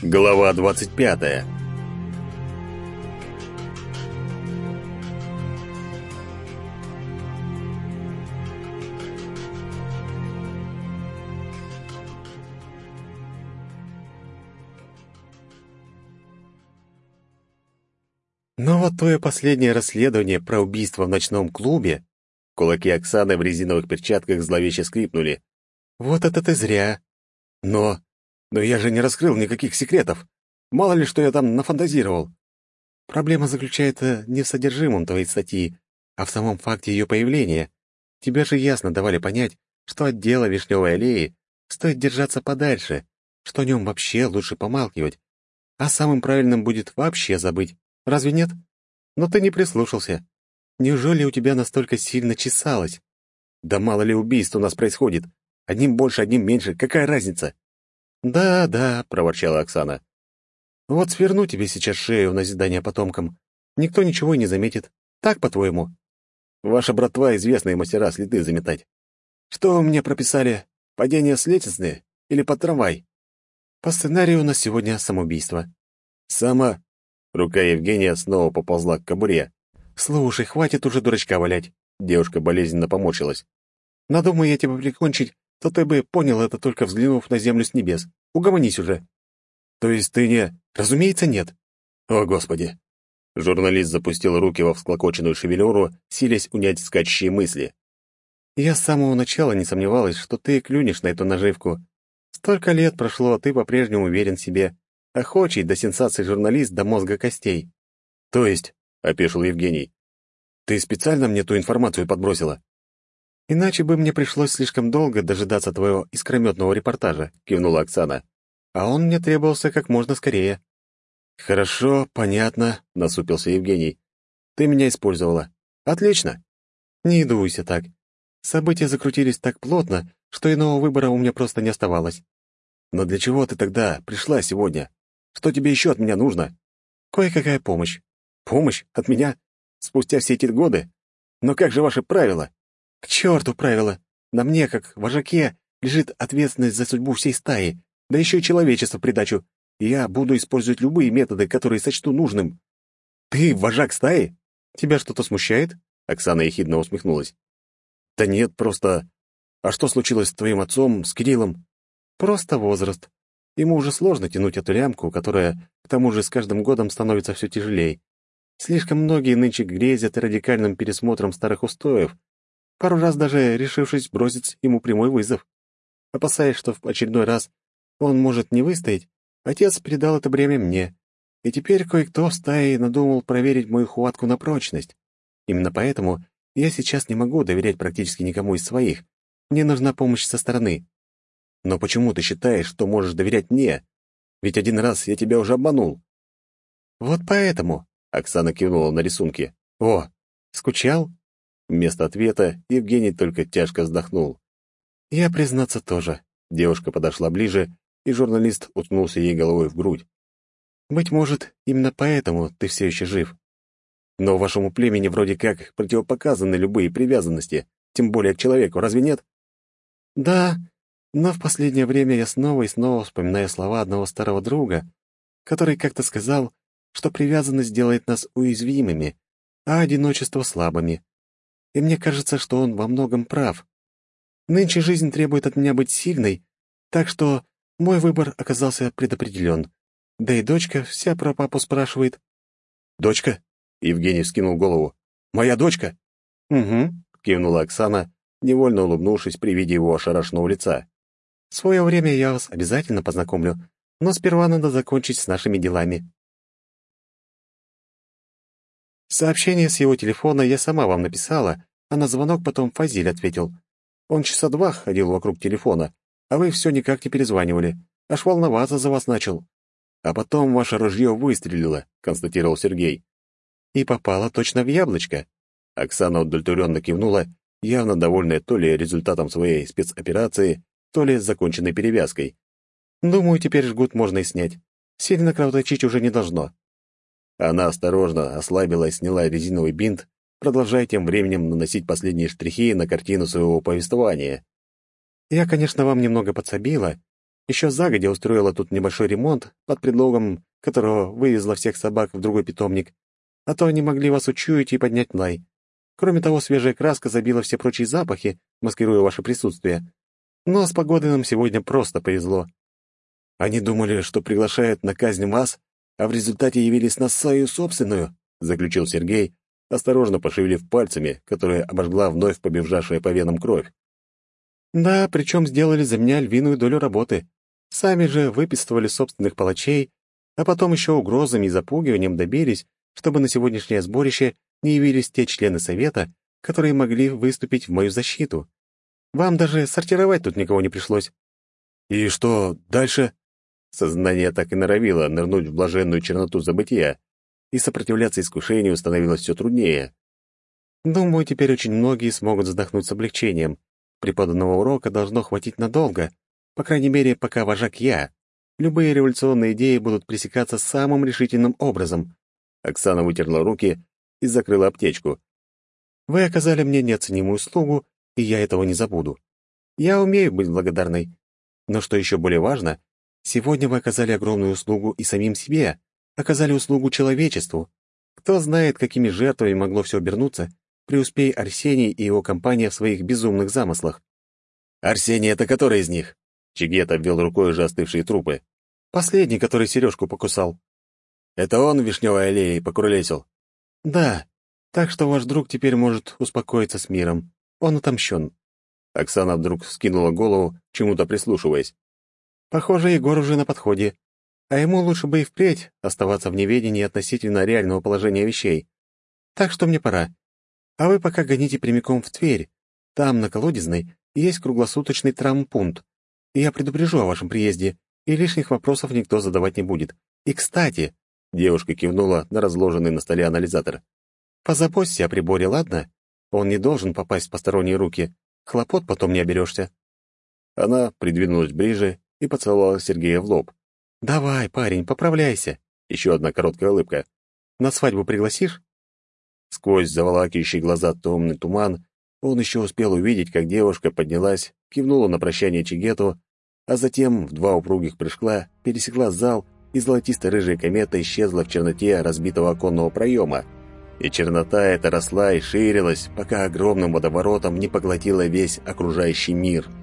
Глава 25. Но вот твое последнее расследование про убийство в ночном клубе, кулаки Оксаны в резиновых перчатках зловеще скрипнули. Вот это ты зря. Но но я же не раскрыл никаких секретов. Мало ли, что я там нафантазировал. Проблема заключается не в содержимом твоей статьи, а в самом факте ее появления. Тебе же ясно давали понять, что от дела Вишневой аллеи стоит держаться подальше, что о нем вообще лучше помалкивать, а самым правильным будет вообще забыть. Разве нет? Но ты не прислушался. Неужели у тебя настолько сильно чесалось? Да мало ли убийств у нас происходит. Одним больше, одним меньше. Какая разница? «Да, да», — проворчала Оксана. «Вот сверну тебе сейчас шею на назидание потомкам. Никто ничего и не заметит. Так, по-твоему?» «Ваша братва — известные мастера следы заметать. Что мне прописали? Падение с лестницы или под трамвай?» «По сценарию у нас сегодня самоубийство». «Само...» Рука Евгения снова поползла к кобуре. «Слушай, хватит уже дурачка валять». Девушка болезненно поморщилась. «Надумаю я тебя прикончить, то ты бы понял это, только взглянув на землю с небес. Угомонись уже». «То есть ты не...» «Разумеется, нет». «О, Господи!» Журналист запустил руки во всклокоченную шевелюру, силясь унять скачущие мысли. «Я с самого начала не сомневалась, что ты клюнешь на эту наживку. Столько лет прошло, а ты по-прежнему уверен в себе. Охочий до сенсаций журналист до мозга костей». «То есть...» — опешил Евгений. «Ты специально мне ту информацию подбросила?» «Иначе бы мне пришлось слишком долго дожидаться твоего искрометного репортажа», — кивнула Оксана. «А он мне требовался как можно скорее». «Хорошо, понятно», — насупился Евгений. «Ты меня использовала. Отлично». «Не дуйся так. События закрутились так плотно, что иного выбора у меня просто не оставалось». «Но для чего ты тогда пришла сегодня? Что тебе еще от меня нужно?» «Кое-какая помощь». «Помощь? От меня? Спустя все эти годы? Но как же ваши правила?» К черту правила! На мне, как вожаке, лежит ответственность за судьбу всей стаи, да еще и человечество придачу. я буду использовать любые методы, которые сочту нужным. Ты вожак стаи? Тебя что-то смущает? Оксана ехидно усмехнулась. Да нет, просто... А что случилось с твоим отцом, с Кириллом? Просто возраст. Ему уже сложно тянуть эту лямку, которая, к тому же, с каждым годом становится все тяжелее. Слишком многие нынче грезят радикальным пересмотром старых устоев, пару раз даже решившись бросить ему прямой вызов. Опасаясь, что в очередной раз он может не выстоять, отец передал это бремя мне, и теперь кое-кто в стае надумал проверить мою хватку на прочность. Именно поэтому я сейчас не могу доверять практически никому из своих. Мне нужна помощь со стороны. Но почему ты считаешь, что можешь доверять мне? Ведь один раз я тебя уже обманул. Вот поэтому, — Оксана кивнула на рисунки. О, скучал? Вместо ответа Евгений только тяжко вздохнул. «Я, признаться, тоже». Девушка подошла ближе, и журналист уткнулся ей головой в грудь. «Быть может, именно поэтому ты все еще жив. Но вашему племени вроде как противопоказаны любые привязанности, тем более к человеку, разве нет?» «Да, но в последнее время я снова и снова вспоминаю слова одного старого друга, который как-то сказал, что привязанность делает нас уязвимыми, а одиночество — слабыми и мне кажется, что он во многом прав. Нынче жизнь требует от меня быть сильной, так что мой выбор оказался предопределен. Да и дочка вся про папу спрашивает. «Дочка?» — Евгений вскинул голову. «Моя дочка?» «Угу», — кивнула Оксана, невольно улыбнувшись при виде его ошарашенного лица. «В свое время я вас обязательно познакомлю, но сперва надо закончить с нашими делами». Сообщение с его телефона я сама вам написала, а на звонок потом Фазиль ответил. Он часа два ходил вокруг телефона, а вы все никак не перезванивали. Аж волноваться за вас начал. А потом ваше ружье выстрелило, констатировал Сергей. И попало точно в яблочко. Оксана удовлетворенно кивнула, явно довольная то ли результатом своей спецоперации, то ли законченной перевязкой. Думаю, теперь жгут можно и снять. Сильно кровоточить уже не должно. Она осторожно ослабила и сняла резиновый бинт, продолжая тем временем наносить последние штрихи на картину своего повествования. «Я, конечно, вам немного подсобила, Еще загодя устроила тут небольшой ремонт, под предлогом которого вывезла всех собак в другой питомник, а то они могли вас учуять и поднять лай. Кроме того, свежая краска забила все прочие запахи, маскируя ваше присутствие. Но с погодой нам сегодня просто повезло. Они думали, что приглашают на казнь вас, а в результате явились на свою собственную, заключил Сергей, осторожно пошевелив пальцами, которые обожгла вновь побежавшая по венам кровь. Да, причем сделали за меня львиную долю работы. Сами же выписывали собственных палачей, а потом еще угрозами и запугиванием добились, чтобы на сегодняшнее сборище не явились те члены совета, которые могли выступить в мою защиту. Вам даже сортировать тут никого не пришлось. И что дальше? Сознание так и норовило нырнуть в блаженную черноту забытия, и сопротивляться искушению становилось все труднее. Думаю, теперь очень многие смогут вздохнуть с облегчением. Преподанного урока должно хватить надолго, по крайней мере, пока вожак я. Любые революционные идеи будут пресекаться самым решительным образом. Оксана вытерла руки и закрыла аптечку. Вы оказали мне неоценимую услугу, и я этого не забуду. Я умею быть благодарной. Но что еще более важно, сегодня вы оказали огромную услугу и самим себе, оказали услугу человечеству. Кто знает, какими жертвами могло все обернуться, преуспей Арсений и его компания в своих безумных замыслах. «Арсений — это который из них?» Чигет обвел рукой уже остывшие трупы. «Последний, который сережку покусал». «Это он в вишневой аллее покуролесил?» «Да, так что ваш друг теперь может успокоиться с миром. Он отомщен». Оксана вдруг скинула голову, чему-то прислушиваясь. «Похоже, Егор уже на подходе. А ему лучше бы и впредь оставаться в неведении относительно реального положения вещей. Так что мне пора. А вы пока гоните прямиком в Тверь. Там, на Колодезной, есть круглосуточный травмпункт. И я предупрежу о вашем приезде, и лишних вопросов никто задавать не будет. И, кстати, девушка кивнула на разложенный на столе анализатор. Позаботься о приборе, ладно? Он не должен попасть в посторонние руки. Хлопот потом не оберешься. Она придвинулась ближе и поцеловала Сергея в лоб. «Давай, парень, поправляйся!» Еще одна короткая улыбка. «На свадьбу пригласишь?» Сквозь заволакивающий глаза томный туман он еще успел увидеть, как девушка поднялась, кивнула на прощание Чигету, а затем в два упругих прыжка пересекла зал, и золотисто-рыжая комета исчезла в черноте разбитого оконного проема. И чернота эта росла и ширилась, пока огромным водоворотом не поглотила весь окружающий мир —